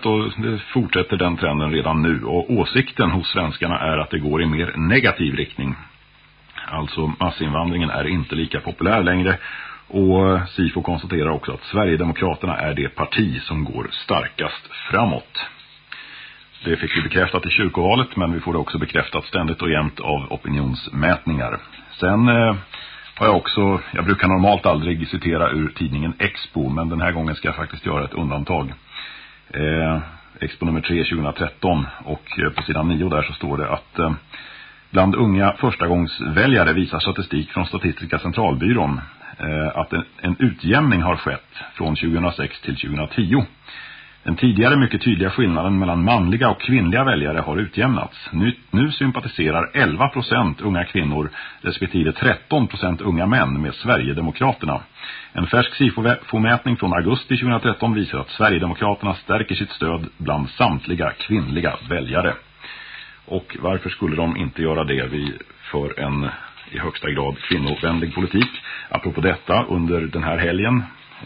och det fortsätter den trenden redan nu och åsikten hos svenskarna är att det går i mer negativ riktning. Alltså massinvandringen är inte lika populär längre och SIFO konstaterar också att Sverigedemokraterna är det parti som går starkast framåt. Det fick vi bekräftat i kyrkovalet men vi får det också bekräftat ständigt och jämt av opinionsmätningar. Sen eh, har jag också, jag brukar normalt aldrig citera ur tidningen Expo men den här gången ska jag faktiskt göra ett undantag. Eh, Expo nummer 3 2013 och eh, på sidan 9 där så står det att eh, bland unga förstagångsväljare visar statistik från Statistiska centralbyrån eh, att en, en utjämning har skett från 2006 till 2010. Den tidigare mycket tydliga skillnaden mellan manliga och kvinnliga väljare har utjämnats. Nu, nu sympatiserar 11 procent unga kvinnor respektive 13 procent unga män med Sverigedemokraterna. En färsk SIFO-mätning från augusti 2013 visar att Sverigedemokraterna stärker sitt stöd bland samtliga kvinnliga väljare. Och varför skulle de inte göra det? Vi för en i högsta grad kvinnovänlig politik. Apropå detta, under den här helgen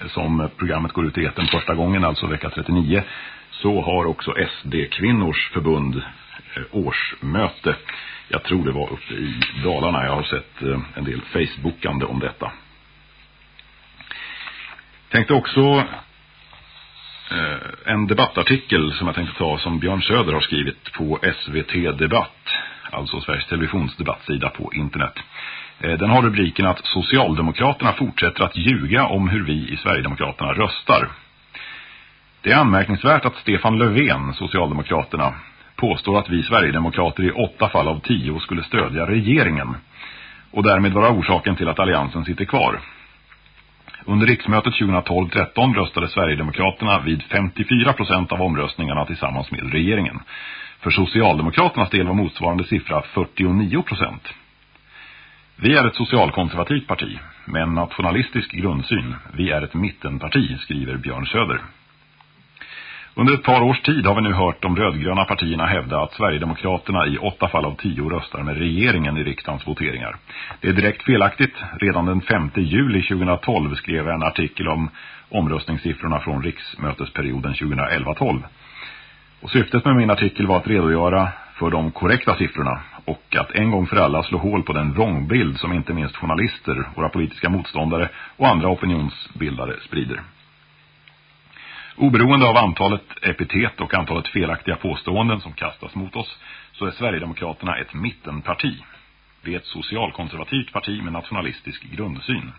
som programmet går ut i eten första gången, alltså vecka 39, så har också SD-kvinnors förbund eh, årsmöte. Jag tror det var uppe i Dalarna. Jag har sett eh, en del Facebookande om detta. Tänkte också eh, en debattartikel som jag tänkte ta som Björn Söder har skrivit på SVT Debatt, alltså Sveriges Televisions debattsida på internet. Eh, den har rubriken att Socialdemokraterna fortsätter att ljuga om hur vi i Sverigedemokraterna röstar. Det är anmärkningsvärt att Stefan Löfven, Socialdemokraterna, påstår att vi Sverigedemokrater i åtta fall av tio skulle stödja regeringen och därmed vara orsaken till att alliansen sitter kvar. Under riksmötet 2012-13 röstade Sverigedemokraterna vid 54 procent av omröstningarna tillsammans med regeringen. För Socialdemokraternas del var motsvarande siffra 49 procent. Vi är ett socialkonservativt parti med en nationalistisk grundsyn. Vi är ett mittenparti, skriver Björn Söder. Under ett par års tid har vi nu hört de rödgröna partierna hävda att Sverigedemokraterna i åtta fall av tio röstar med regeringen i riksdagens voteringar. Det är direkt felaktigt. Redan den 5 juli 2012 skrev jag en artikel om omröstningssiffrorna från riksmötesperioden 2011-12. Och syftet med min artikel var att redogöra för de korrekta siffrorna och att en gång för alla slå hål på den vrångbild som inte minst journalister, våra politiska motståndare och andra opinionsbildare sprider. Oberoende av antalet epitet och antalet felaktiga påståenden som kastas mot oss så är Sverigedemokraterna ett mittenparti. Det är ett socialkonservativt parti med nationalistisk grundsyn.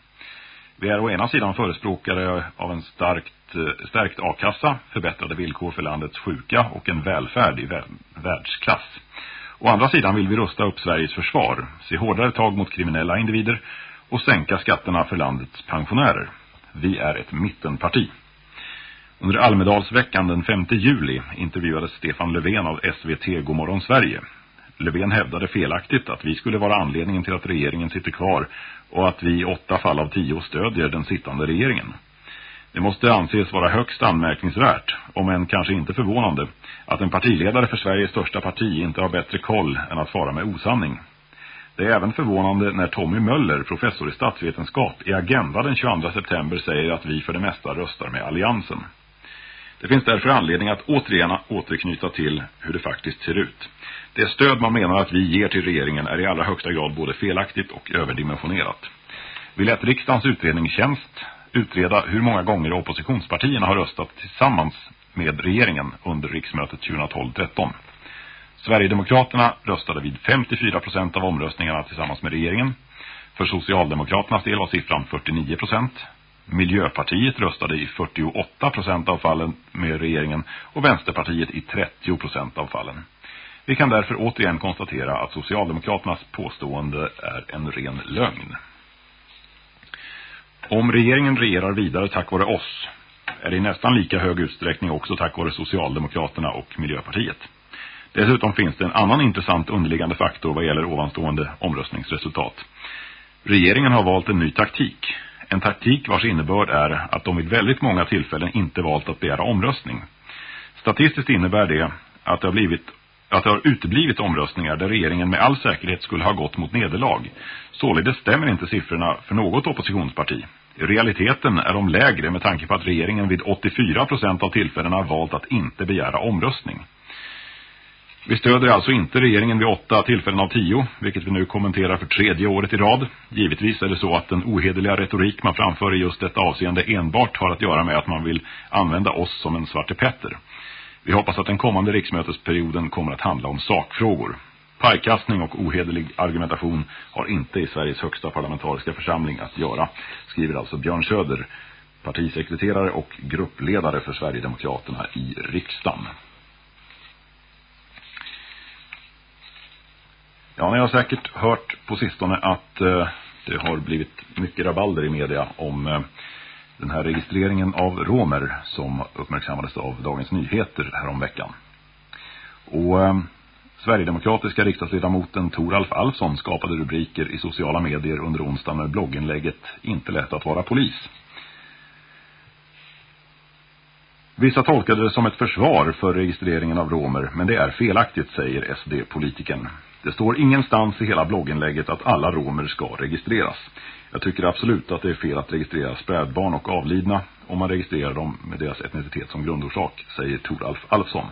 Vi är å ena sidan förespråkare av en starkt, eh, stärkt A-kassa, förbättrade villkor för landets sjuka och en välfärd i världsklass. Å andra sidan vill vi rusta upp Sveriges försvar, se hårdare tag mot kriminella individer och sänka skatterna för landets pensionärer. Vi är ett mittenparti. Under Almedalsveckan den 5 juli intervjuades Stefan Löfven av SVT Godmorgon Sverige. Löfven hävdade felaktigt att vi skulle vara anledningen till att regeringen sitter kvar och att vi i åtta fall av tio stödjer den sittande regeringen. Det måste anses vara högst anmärkningsvärt, om än kanske inte förvånande, att en partiledare för Sveriges största parti inte har bättre koll än att fara med osanning. Det är även förvånande när Tommy Möller, professor i statsvetenskap, i Agenda den 22 september säger att vi för det mesta röstar med alliansen. Det finns därför anledning att återigen återknyta till hur det faktiskt ser ut. Det stöd man menar att vi ger till regeringen är i allra högsta grad både felaktigt och överdimensionerat. Vi lät riksdagens utredningstjänst utreda hur många gånger oppositionspartierna har röstat tillsammans med regeringen under riksmötet 2012-13. Sverigedemokraterna röstade vid 54 procent av omröstningarna tillsammans med regeringen. För Socialdemokraternas del var siffran 49 procent. Miljöpartiet röstade i 48 procent av fallen med regeringen och Vänsterpartiet i 30 procent av fallen. Vi kan därför återigen konstatera att Socialdemokraternas påstående är en ren lögn. Om regeringen regerar vidare tack vare oss är det i nästan lika hög utsträckning också tack vare Socialdemokraterna och Miljöpartiet. Dessutom finns det en annan intressant underliggande faktor vad gäller ovanstående omröstningsresultat. Regeringen har valt en ny taktik. En taktik vars innebörd är att de vid väldigt många tillfällen inte valt att begära omröstning. Statistiskt innebär det att det har blivit att det har uteblivit omröstningar där regeringen med all säkerhet skulle ha gått mot nederlag. Således stämmer inte siffrorna för något oppositionsparti. I realiteten är de lägre med tanke på att regeringen vid 84% av tillfällena valt att inte begära omröstning. Vi stöder alltså inte regeringen vid åtta tillfällen av tio, vilket vi nu kommenterar för tredje året i rad. Givetvis är det så att den ohederliga retorik man framför i just detta avseende enbart har att göra med att man vill använda oss som en svarte petter. Vi hoppas att den kommande riksmötesperioden kommer att handla om sakfrågor. Pajkastning och ohederlig argumentation har inte i Sveriges högsta parlamentariska församling att göra, skriver alltså Björn Söder, partisekreterare och gruppledare för Sverigedemokraterna i riksdagen. Ja, ni har säkert hört på sistone att eh, det har blivit mycket rabalder i media om eh, den här registreringen av romer som uppmärksammades av Dagens Nyheter häromveckan. Och eh, Sverigedemokratiska riksdagsledamoten Toralf Alfsson skapade rubriker i sociala medier under onsdagen med blogginlägget Inte lätt att vara polis. Vissa tolkade det som ett försvar för registreringen av romer, men det är felaktigt, säger SD-politiken. Det står ingenstans i hela blogginlägget att alla romer ska registreras. Jag tycker absolut att det är fel att registrera spädbarn och avlidna om man registrerar dem med deras etnicitet som grundorsak, säger Toralf Alfsson.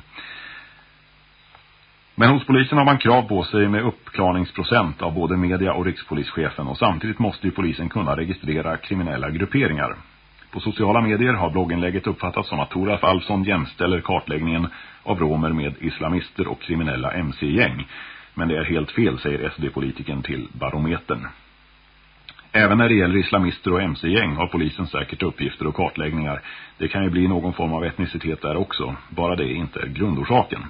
Men hos polisen har man krav på sig med uppklarningsprocent av både media och rikspolischefen och samtidigt måste ju polisen kunna registrera kriminella grupperingar. På sociala medier har blogginlägget uppfattats som att Toralf Alfsson jämställer kartläggningen av romer med islamister och kriminella MC-gäng. Men det är helt fel, säger SD-politiken till barometern. Även när det gäller islamister och MC-gäng har polisen säkert uppgifter och kartläggningar. Det kan ju bli någon form av etnicitet där också, bara det inte är grundorsaken.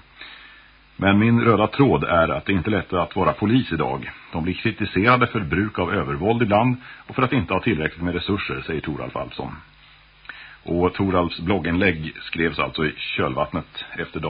Men min röda tråd är att det inte är lätt att vara polis idag. De blir kritiserade för bruk av övervåld ibland och för att inte ha tillräckligt med resurser, säger Toralf Alfsson. Och Toralfs blogginlägg skrevs alltså i kölvattnet efter